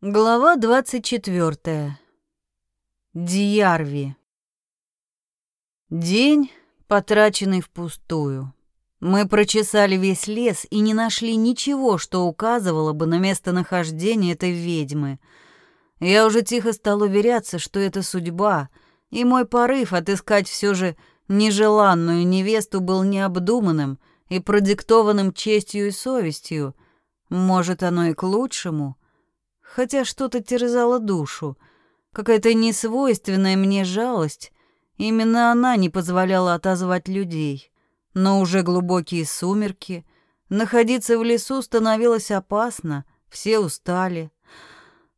Глава 24. Дьярви. День, потраченный впустую. Мы прочесали весь лес и не нашли ничего, что указывало бы на местонахождение этой ведьмы. Я уже тихо стал уверяться, что это судьба, и мой порыв отыскать все же нежеланную невесту был необдуманным и продиктованным честью и совестью. Может, оно и к лучшему — хотя что-то терзало душу. Какая-то несвойственная мне жалость. Именно она не позволяла отозвать людей. Но уже глубокие сумерки. Находиться в лесу становилось опасно. Все устали.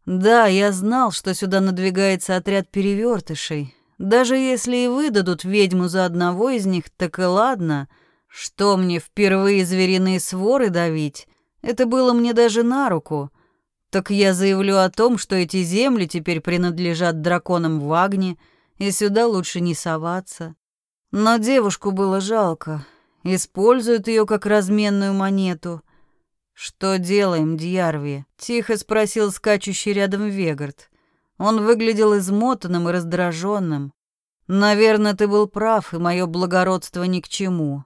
Да, я знал, что сюда надвигается отряд перевертышей. Даже если и выдадут ведьму за одного из них, так и ладно. Что мне впервые звериные своры давить? Это было мне даже на руку. Так я заявлю о том, что эти земли теперь принадлежат драконам в Агне, и сюда лучше не соваться. Но девушку было жалко. Используют ее как разменную монету. «Что делаем, Дьярви?» — тихо спросил скачущий рядом Вегард. Он выглядел измотанным и раздраженным. «Наверное, ты был прав, и мое благородство ни к чему».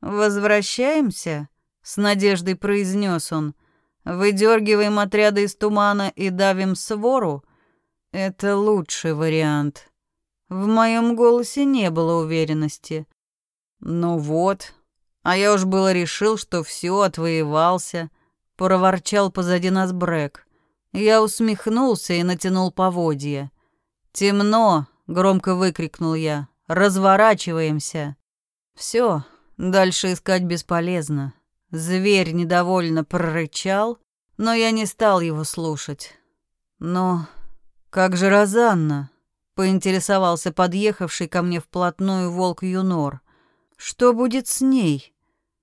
«Возвращаемся?» — с надеждой произнес он. Выдергиваем отряды из тумана и давим свору? Это лучший вариант. В моем голосе не было уверенности. Ну вот, а я уж было решил, что все отвоевался, проворчал позади нас Брэк. Я усмехнулся и натянул поводья. «Темно!» — громко выкрикнул я. «Разворачиваемся!» Все, дальше искать бесполезно. Зверь недовольно прорычал, но я не стал его слушать. Но как же Розанна? Поинтересовался подъехавший ко мне вплотную волк Юнор. Что будет с ней?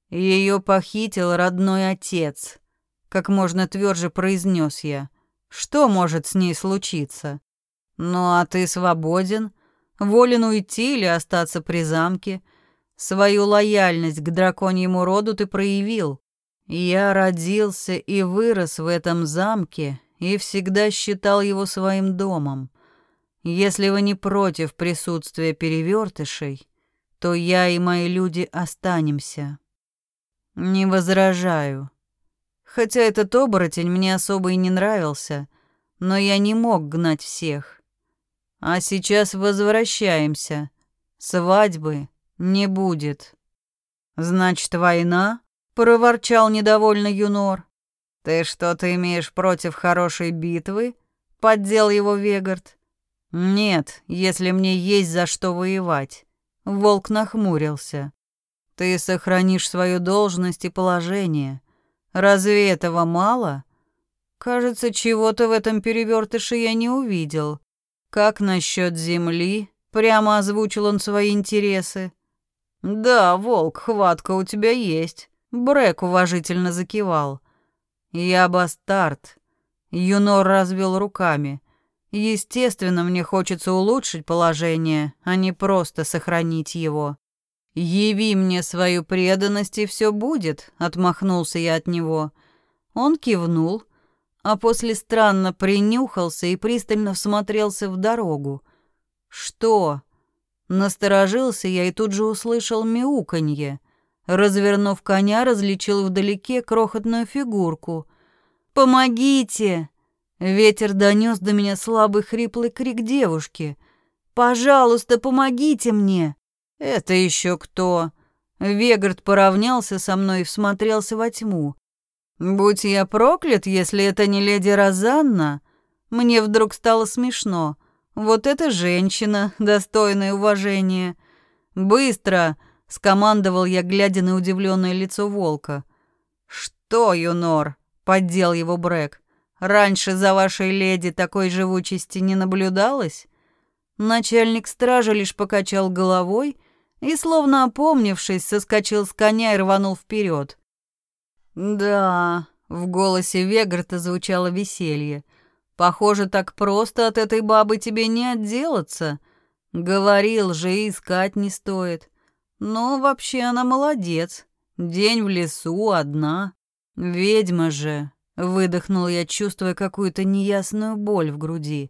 Ее похитил родной отец. Как можно тверже произнес я. Что может с ней случиться? Ну а ты свободен, волен уйти или остаться при замке. Свою лояльность к драконьему роду ты проявил. Я родился и вырос в этом замке и всегда считал его своим домом. Если вы не против присутствия перевертышей, то я и мои люди останемся. Не возражаю. Хотя этот оборотень мне особо и не нравился, но я не мог гнать всех. А сейчас возвращаемся. Свадьбы не будет. Значит, война? проворчал недовольно Юнор. Ты что-то имеешь против хорошей битвы? поддел его Вегард. Нет, если мне есть за что воевать. Волк нахмурился. Ты сохранишь свою должность и положение. Разве этого мало? Кажется, чего-то в этом перевертыше я не увидел. Как насчет земли? Прямо озвучил он свои интересы. «Да, волк, хватка у тебя есть», — Брэк уважительно закивал. «Я бастард». Юнор развел руками. «Естественно, мне хочется улучшить положение, а не просто сохранить его». «Яви мне свою преданность, и все будет», — отмахнулся я от него. Он кивнул, а после странно принюхался и пристально всмотрелся в дорогу. «Что?» Насторожился я и тут же услышал мяуканье. Развернув коня, различил вдалеке крохотную фигурку. «Помогите!» Ветер донес до меня слабый хриплый крик девушки. «Пожалуйста, помогите мне!» «Это еще кто?» Вегард поравнялся со мной и всмотрелся во тьму. «Будь я проклят, если это не леди Розанна!» Мне вдруг стало смешно. Вот эта женщина, достойная уважения. Быстро, скомандовал я, глядя на удивленное лицо волка. Что, Юнор? поддел его Брэк. Раньше за вашей леди такой живучести не наблюдалось? Начальник стражи лишь покачал головой и, словно опомнившись, соскочил с коня и рванул вперед. Да, в голосе Вегарта звучало веселье. Похоже, так просто от этой бабы тебе не отделаться. Говорил же, искать не стоит. Но вообще она молодец. День в лесу одна. Ведьма же. Выдохнул я, чувствуя какую-то неясную боль в груди.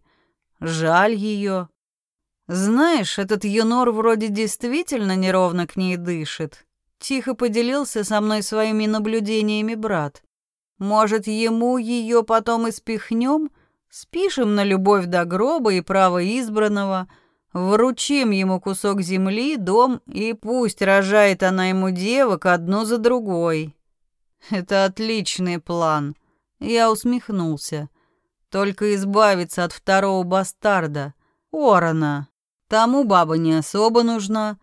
Жаль ее. Знаешь, этот юнор вроде действительно неровно к ней дышит. Тихо поделился со мной своими наблюдениями брат. Может, ему ее потом и спихнем? Спишем на любовь до гроба и право избранного, вручим ему кусок земли, дом, и пусть рожает она ему девок одну за другой. Это отличный план. Я усмехнулся. Только избавиться от второго бастарда, Орона. Тому баба не особо нужна.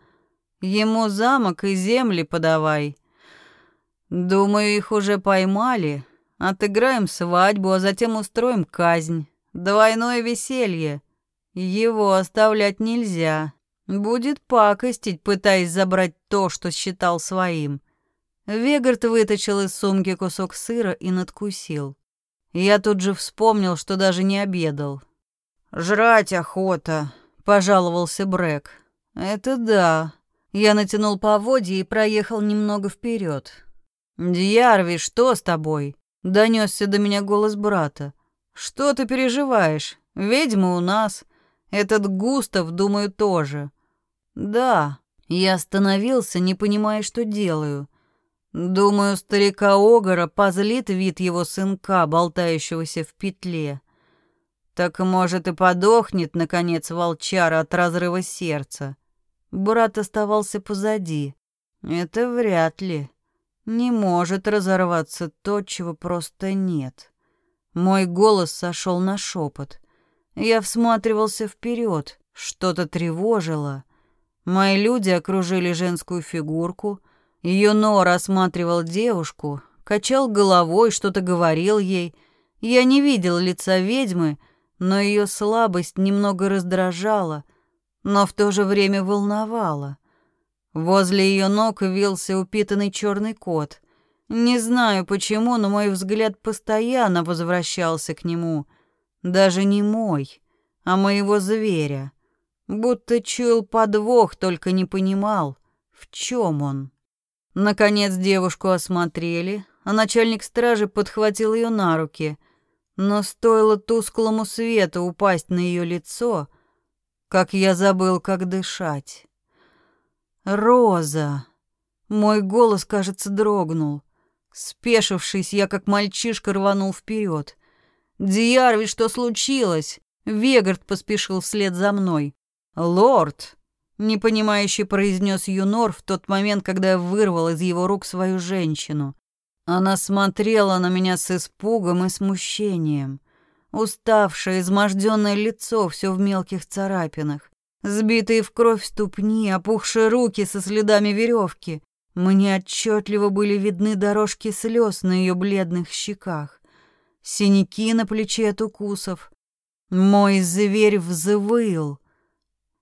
Ему замок и земли подавай. Думаю, их уже поймали. Отыграем свадьбу, а затем устроим казнь. Двойное веселье. Его оставлять нельзя. Будет пакостить, пытаясь забрать то, что считал своим. Вегард вытащил из сумки кусок сыра и надкусил. Я тут же вспомнил, что даже не обедал. «Жрать охота», — пожаловался Брэк. «Это да». Я натянул поводья и проехал немного вперед. «Дьярви, что с тобой?» — донесся до меня голос брата. «Что ты переживаешь? Ведьма у нас. Этот Густав, думаю, тоже». «Да». Я остановился, не понимая, что делаю. Думаю, старика Огора позлит вид его сынка, болтающегося в петле. Так, может, и подохнет, наконец, волчара от разрыва сердца. Брат оставался позади. Это вряд ли. Не может разорваться то, чего просто нет. Мой голос сошел на шепот. Я всматривался вперед, что-то тревожило. Мои люди окружили женскую фигурку — Юно рассматривал девушку, качал головой, что-то говорил ей. Я не видел лица ведьмы, но ее слабость немного раздражала, но в то же время волновала. Возле ее ног вился упитанный черный кот. Не знаю почему, но мой взгляд постоянно возвращался к нему. Даже не мой, а моего зверя. Будто чуял подвох, только не понимал, в чем он. Наконец девушку осмотрели, а начальник стражи подхватил ее на руки. Но стоило тусклому свету упасть на ее лицо, как я забыл, как дышать. «Роза!» Мой голос, кажется, дрогнул. Спешившись, я как мальчишка рванул вперед. «Диарви, что случилось?» Вегард поспешил вслед за мной. «Лорд!» непонимающе произнес Юнор в тот момент, когда я вырвал из его рук свою женщину. Она смотрела на меня с испугом и смущением. Уставшее, изможденное лицо, все в мелких царапинах. Сбитые в кровь ступни, опухшие руки со следами веревки. Мне отчетливо были видны дорожки слез на ее бледных щеках. Синяки на плече от укусов. Мой зверь взвыл.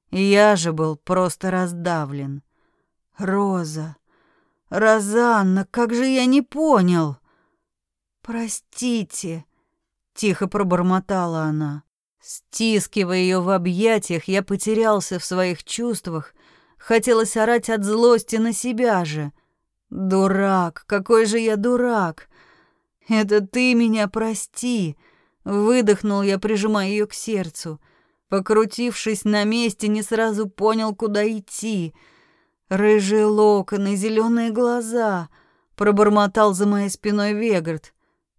Я же был просто раздавлен. Роза, Розанна, как же я не понял. Простите, тихо пробормотала она. Стискивая ее в объятиях, я потерялся в своих чувствах. Хотелось орать от злости на себя же. Дурак, какой же я дурак. Это ты меня прости, выдохнул я, прижимая ее к сердцу. Покрутившись на месте, не сразу понял, куда идти. Рыжие локоны, зеленые глаза, пробормотал за моей спиной Вегард.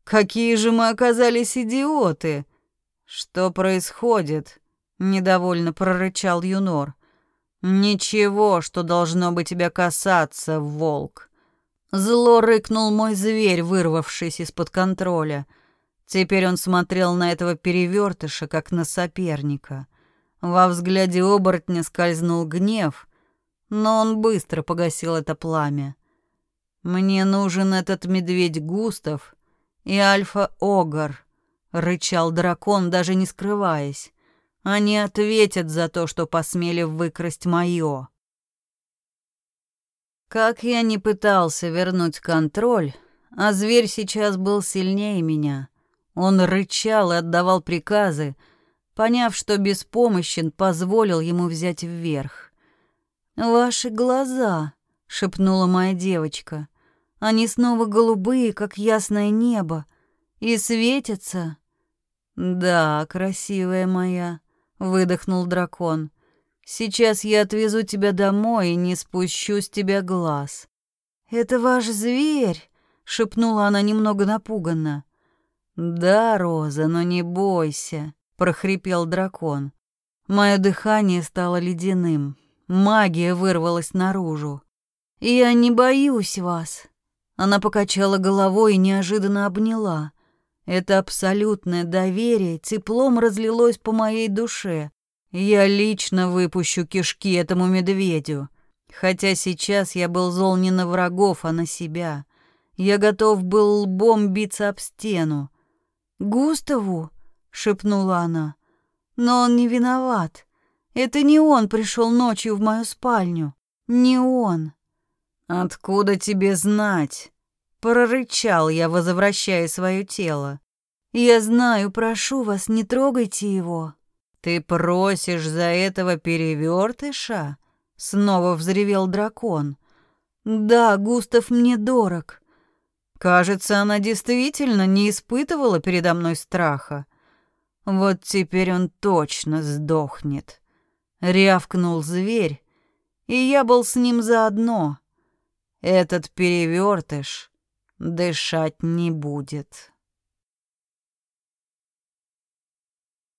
Какие же мы оказались идиоты! Что происходит? недовольно прорычал Юнор. Ничего, что должно бы тебя касаться, волк. Зло рыкнул мой зверь, вырвавшись из-под контроля. Теперь он смотрел на этого перевертыша, как на соперника. Во взгляде оборотня скользнул гнев, но он быстро погасил это пламя. «Мне нужен этот медведь Густав и Альфа-Огар», — рычал дракон, даже не скрываясь. «Они ответят за то, что посмели выкрасть моё». Как я не пытался вернуть контроль, а зверь сейчас был сильнее меня — он рычал и отдавал приказы, поняв, что беспомощен, позволил ему взять вверх. «Ваши глаза», — шепнула моя девочка, — «они снова голубые, как ясное небо, и светятся. Да, красивая моя, выдохнул дракон. Сейчас я отвезу тебя домой и не спущу с тебя глаз. Это ваш зверь, шепнула она немного напуганно. Да, Роза, но не бойся, прохрипел дракон. Мое дыхание стало ледяным. Магия вырвалась наружу. Я не боюсь вас. Она покачала головой и неожиданно обняла. Это абсолютное доверие теплом разлилось по моей душе. Я лично выпущу кишки этому медведю. Хотя сейчас я был зол не на врагов, а на себя. Я готов был лбом биться об стену. «Густаву?» — шепнула она. «Но он не виноват. Это не он пришел ночью в мою спальню. Не он». «Откуда тебе знать?» Прорычал я, возвращая свое тело. «Я знаю, прошу вас, не трогайте его». «Ты просишь за этого перевертыша?» Снова взревел дракон. «Да, Густав мне дорог». Кажется, она действительно не испытывала передо мной страха. Вот теперь он точно сдохнет. Рявкнул зверь, и я был с ним заодно. Этот перевертыш дышать не будет.